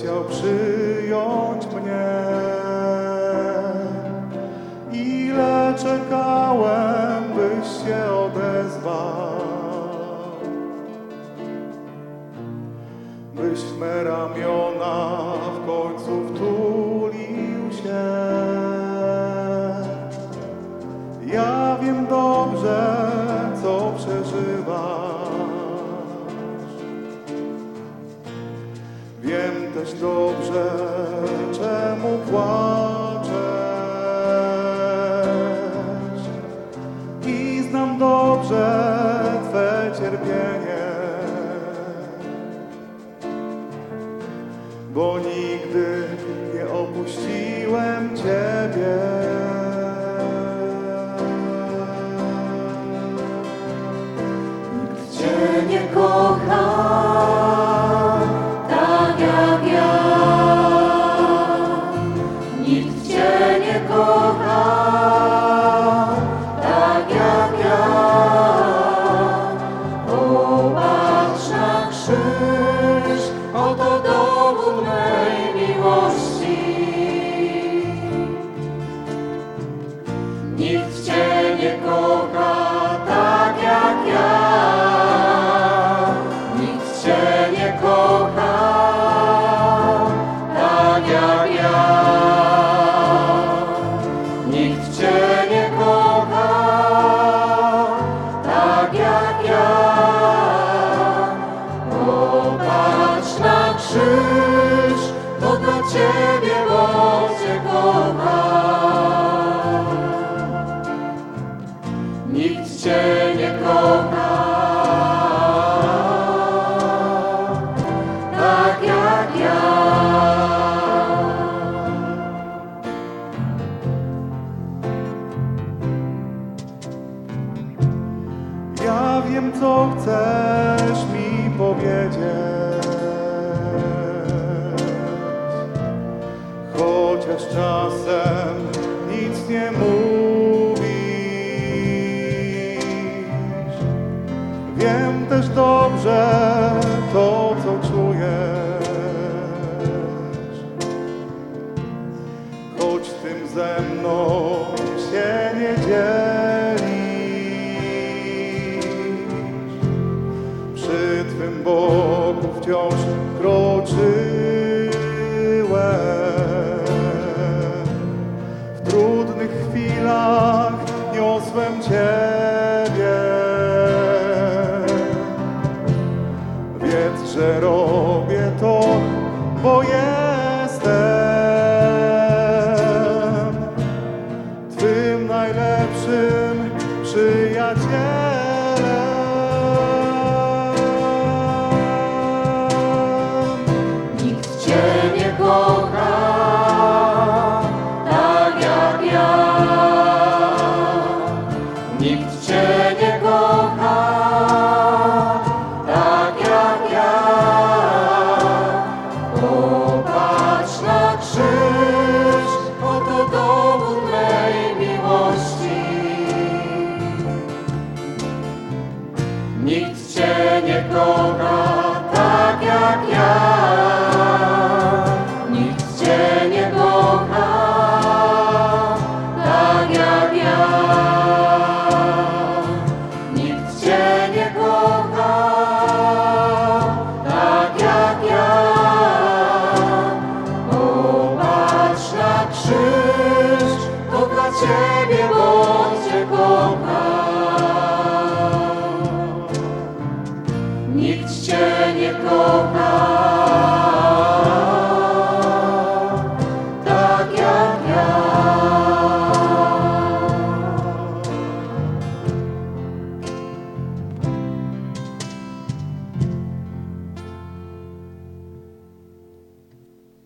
byś zechciał przyjąć mnie. Ile czekałem, byś się odezwał. Byś me ramiona Wiem też dobrze, czemu płaczesz. I znam dobrze krzyż, to dla Ciebie, bo Cię kocha. Nikt Cię nie kocha czasem nic nie mówisz. Wiem też dobrze to, co czujesz. Choć tym ze mną się nie dzielisz. Przy Twym boku wciąż słowem Ciebie. Wiedz, że robię to, bo jestem Twym najlepszym przyjacielem. Ciebie Bóg Cię kocha. Nikt Cię nie kocha.